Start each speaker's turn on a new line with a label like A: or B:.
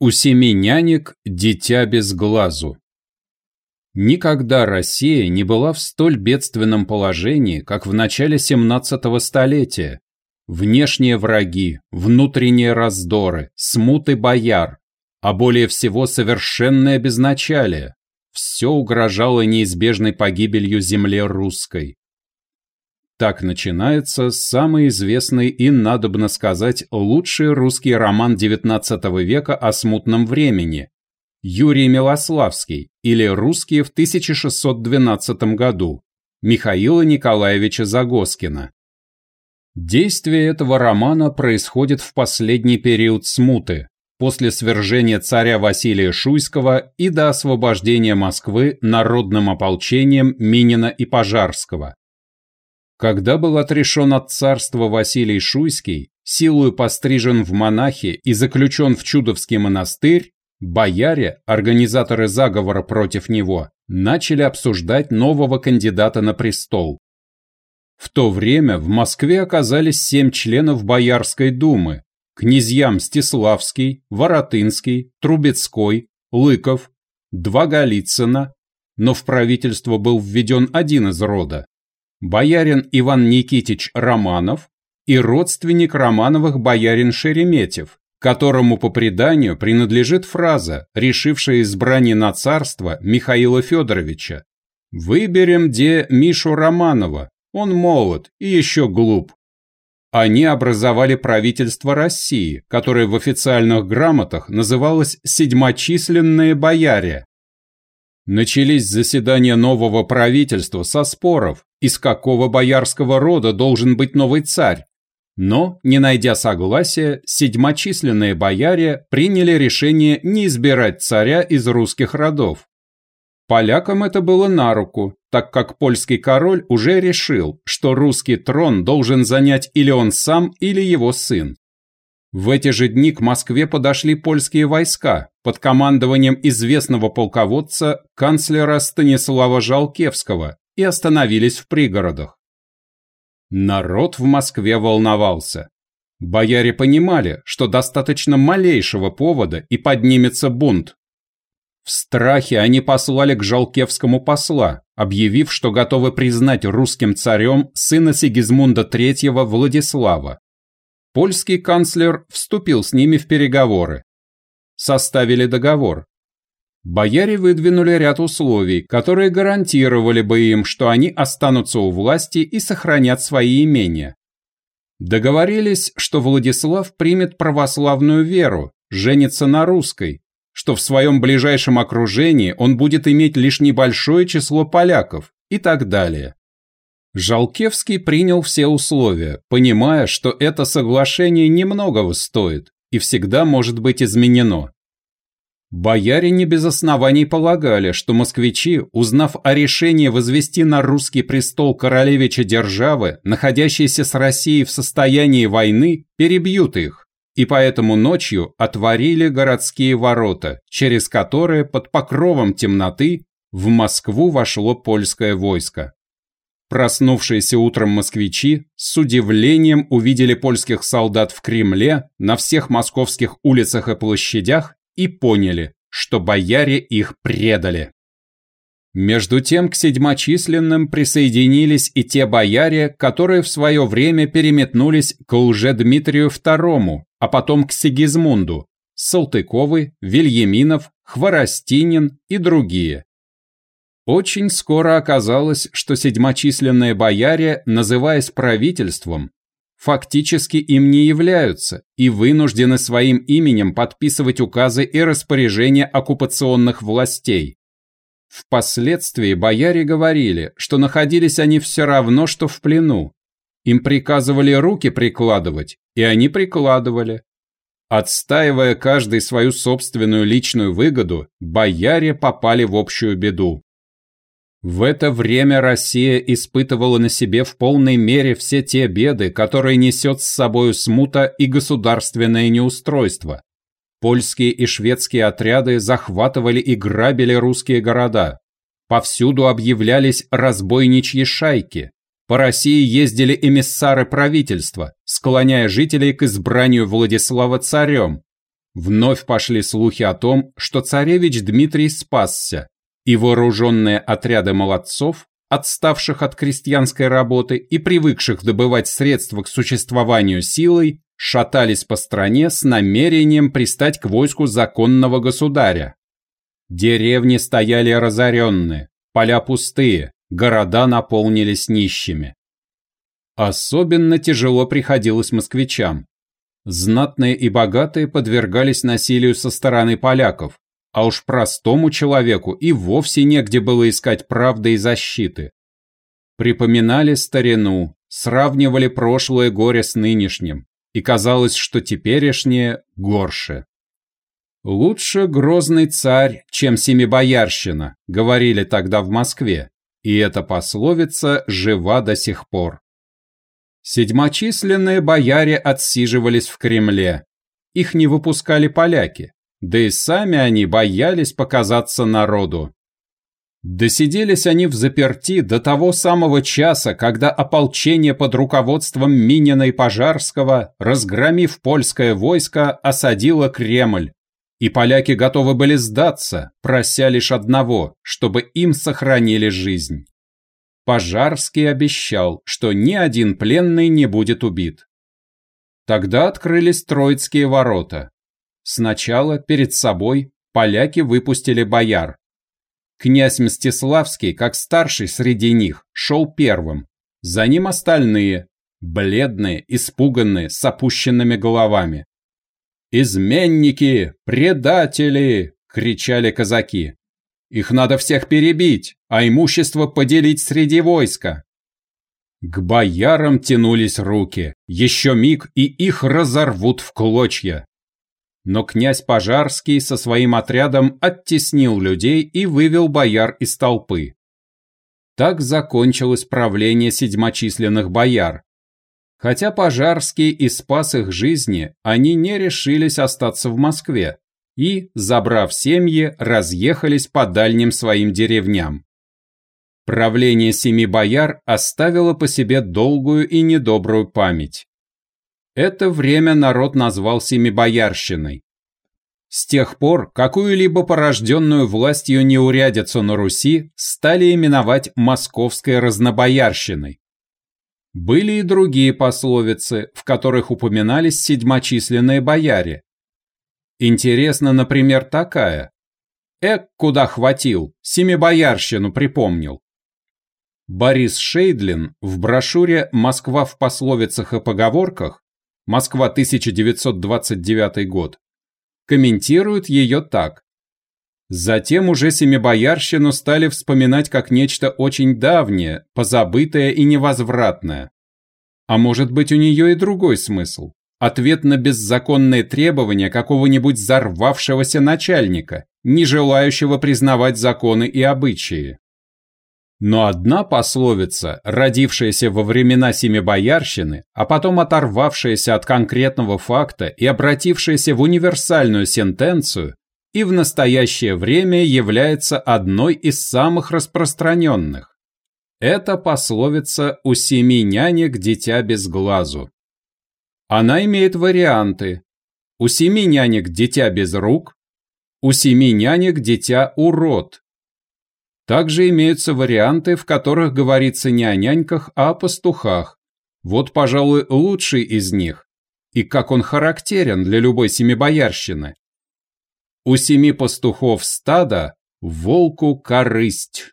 A: У семи нянек дитя без глазу. Никогда Россия не была в столь бедственном положении, как в начале 17 столетия. Внешние враги, внутренние раздоры, смуты бояр, а более всего совершенное безначалие. Все угрожало неизбежной погибелью земле русской. Так начинается самый известный и, надобно сказать, лучший русский роман XIX века о смутном времени Юрий Милославский или «Русские в 1612 году» Михаила Николаевича Загоскина. Действие этого романа происходит в последний период смуты, после свержения царя Василия Шуйского и до освобождения Москвы народным ополчением Минина и Пожарского. Когда был отрешен от царства Василий Шуйский, силою пострижен в монахи и заключен в Чудовский монастырь, бояре, организаторы заговора против него, начали обсуждать нового кандидата на престол. В то время в Москве оказались семь членов Боярской думы, князья Мстиславский, Воротынский, Трубецкой, Лыков, два Голицына, но в правительство был введен один из рода боярин Иван Никитич Романов и родственник Романовых боярин Шереметьев, которому по преданию принадлежит фраза, решившая избрание на царство Михаила Федоровича «Выберем де Мишу Романова, он молод и еще глуп». Они образовали правительство России, которое в официальных грамотах называлось «седьмочисленные бояре». Начались заседания нового правительства со споров, из какого боярского рода должен быть новый царь. Но, не найдя согласия, седьмочисленные бояре приняли решение не избирать царя из русских родов. Полякам это было на руку, так как польский король уже решил, что русский трон должен занять или он сам, или его сын. В эти же дни к Москве подошли польские войска под командованием известного полководца канцлера Станислава Жалкевского и остановились в пригородах. Народ в Москве волновался. Бояре понимали, что достаточно малейшего повода и поднимется бунт. В страхе они послали к Жалкевскому посла, объявив, что готовы признать русским царем сына Сигизмунда III Владислава. Польский канцлер вступил с ними в переговоры. Составили договор, Бояре выдвинули ряд условий, которые гарантировали бы им, что они останутся у власти и сохранят свои имения. Договорились, что Владислав примет православную веру, женится на русской, что в своем ближайшем окружении он будет иметь лишь небольшое число поляков и так далее. Жалкевский принял все условия, понимая, что это соглашение немногого стоит и всегда может быть изменено. Бояре не без оснований полагали, что москвичи, узнав о решении возвести на русский престол королевича державы, находящейся с Россией в состоянии войны, перебьют их, и поэтому ночью отворили городские ворота, через которые под покровом темноты в Москву вошло польское войско. Проснувшиеся утром москвичи с удивлением увидели польских солдат в Кремле, на всех московских улицах и площадях и поняли, что бояре их предали. Между тем к седьмочисленным присоединились и те бояре, которые в свое время переметнулись к лже-Дмитрию II, а потом к Сигизмунду, Салтыковы, Вильяминов, Хворостинин и другие. Очень скоро оказалось, что седьмочисленные бояре, называясь правительством, фактически им не являются и вынуждены своим именем подписывать указы и распоряжения оккупационных властей. Впоследствии бояре говорили, что находились они все равно, что в плену. Им приказывали руки прикладывать, и они прикладывали. Отстаивая каждый свою собственную личную выгоду, бояре попали в общую беду. В это время Россия испытывала на себе в полной мере все те беды, которые несет с собою смута и государственное неустройство. Польские и шведские отряды захватывали и грабили русские города. Повсюду объявлялись разбойничьи шайки. По России ездили эмиссары правительства, склоняя жителей к избранию Владислава царем. Вновь пошли слухи о том, что царевич Дмитрий спасся, и вооруженные отряды молодцов, отставших от крестьянской работы и привыкших добывать средства к существованию силой, шатались по стране с намерением пристать к войску законного государя. Деревни стояли разоренные, поля пустые, города наполнились нищими. Особенно тяжело приходилось москвичам. Знатные и богатые подвергались насилию со стороны поляков, а уж простому человеку и вовсе негде было искать правды и защиты. Припоминали старину, сравнивали прошлое горе с нынешним, и казалось, что теперешнее горше. «Лучше грозный царь, чем семибоярщина», говорили тогда в Москве, и эта пословица жива до сих пор. Седьмочисленные бояре отсиживались в Кремле. Их не выпускали поляки, да и сами они боялись показаться народу. Досиделись они в заперти до того самого часа, когда ополчение под руководством Минина и Пожарского, разгромив польское войско, осадило Кремль. И поляки готовы были сдаться, прося лишь одного, чтобы им сохранили жизнь. Пожарский обещал, что ни один пленный не будет убит. Тогда открылись Троицкие ворота. Сначала перед собой поляки выпустили бояр. Князь Мстиславский, как старший среди них, шел первым. За ним остальные, бледные, испуганные, с опущенными головами. «Изменники! Предатели!» – кричали казаки. Их надо всех перебить, а имущество поделить среди войска. К боярам тянулись руки, еще миг, и их разорвут в клочья. Но князь Пожарский со своим отрядом оттеснил людей и вывел бояр из толпы. Так закончилось правление седьмочисленных бояр. Хотя Пожарский и спас их жизни, они не решились остаться в Москве и, забрав семьи, разъехались по дальним своим деревням. Правление семи бояр оставило по себе долгую и недобрую память. Это время народ назвал семибоярщиной. С тех пор какую-либо порожденную властью неурядицу на Руси стали именовать московской разнобоярщиной. Были и другие пословицы, в которых упоминались седьмочисленные бояре, Интересно, например, такая. Эк, куда хватил, семибоярщину припомнил. Борис Шейдлин в брошюре «Москва в пословицах и поговорках» Москва 1929 год комментирует ее так. Затем уже семибоярщину стали вспоминать как нечто очень давнее, позабытое и невозвратное. А может быть у нее и другой смысл ответ на беззаконные требования какого-нибудь взорвавшегося начальника, не желающего признавать законы и обычаи. Но одна пословица, родившаяся во времена Семибоярщины, а потом оторвавшаяся от конкретного факта и обратившаяся в универсальную сентенцию, и в настоящее время является одной из самых распространенных. Это пословица «У семи нянек дитя без глазу». Она имеет варианты. У семи нянек дитя без рук, у семи нянек дитя урод. Также имеются варианты, в которых говорится не о няньках, а о пастухах. Вот, пожалуй, лучший из них. И как он характерен для любой семибоярщины. У семи пастухов стада волку корысть.